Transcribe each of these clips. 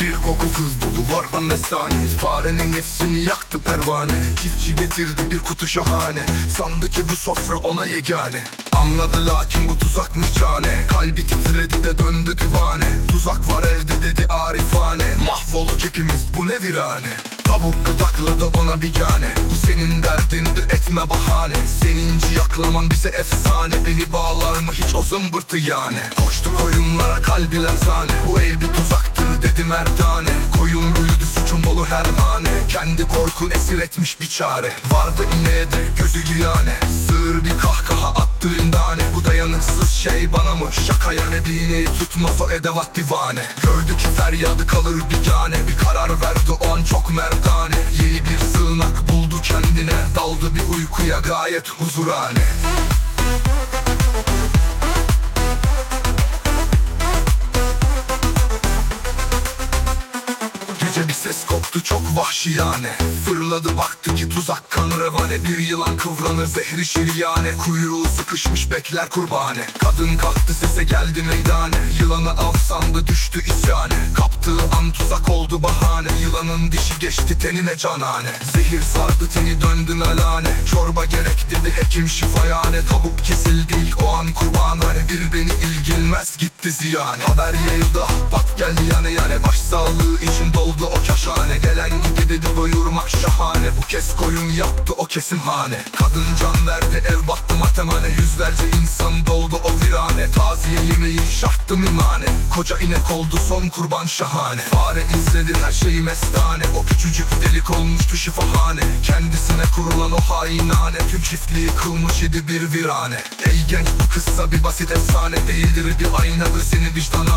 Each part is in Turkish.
Bir koku kız duvardan Farenin nefsini yaktı pervane. Çiftçi getirdi bir kutu şahane. Sandı ki bu sofra ona yegane. Anladı lakin bu tuzakmış cane Kalbi titredi de döndü divane Tuzak var evde dedi arifane. Mahvolduk hepimiz bu ne virane? Tavuk gıdakladı ona bir cane Bu senin derdindir etme bahane. Senin ciyaklaman bize efsane. Beni bağlar mı hiç o zımbırtı yani Koştuk oyunlara kalbi zane Bu ev bir tuzaktır dedi merdane Koyun büyüdü suçun dolu her hane Kendi korkun esir etmiş bir çare. Vardı ineğe de gözü giyane Sığır bir kahkaha attı indane. Bu dayanıksız şey bana mı? Şakaya ne bir ineği tutmaz o edevat divane. Gördü ki feryadı kalır bir tane Bir karar uykuya gayet huzurane. Gece bir ses koptu çok vahşiyane. Fırladı baktı ki tuzak kan revane. Bir yılan kıvranır zehri şiryane. Kuyruğu sıkışmış bekler kurbane. Kadın kalktı sese geldi meydane. Yılanı av sandı düştü isyane. Kaptığı tuzak oldu bahane. Yılanın dişi geçti tenine canane Zehir sardı teni döndü melane Çorba gerek dedi hekim şifayane. Tavuk kesildi ilk o an kurbanane Bir beni ilgilmez gitti ziyane. Haber yayıldı bak geldi yani yani Baş sağlığı için doldu o kaşhane Gelen gibi dedi doyurmak şahane Bu kez koyun yaptı o kesimhane Kadın can verdi ev battı matemane. Yüzlerce insan doldu o virane. Taziye yemeği şahtı mimane. Koca inek oldu son kurban şahane. Fare izledi her şeyi mestane. O küçücük delik olmuştu şifahane. Kendisine kurulan o hainane. Tüm çiftliği kılmış idi bir virane. Ey genç bu kıssa bir basit efsane. Değildir bir aynadır O parlak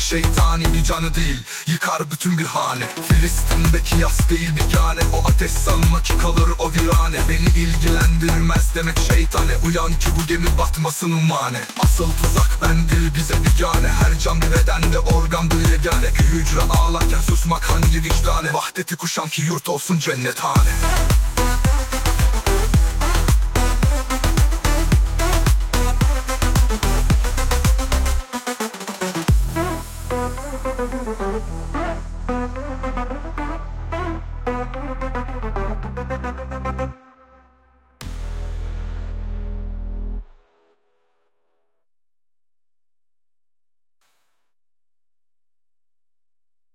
vaatı şeytani Bir canı değil yıkar bütün bir hane. Filistin'deki yas değil bir gane O ateş sanma ki kalır o virane. Beni ilgilendirmez demek şeytane Uyan ki bu gemi batmasın umane. Asıl tuzak bendir bize bir gane Her can bir bedende organdır yegane. Hücre ağlarken susmak hangi vicdane? Vahdeti kuşan ki yurt olsun Thank you.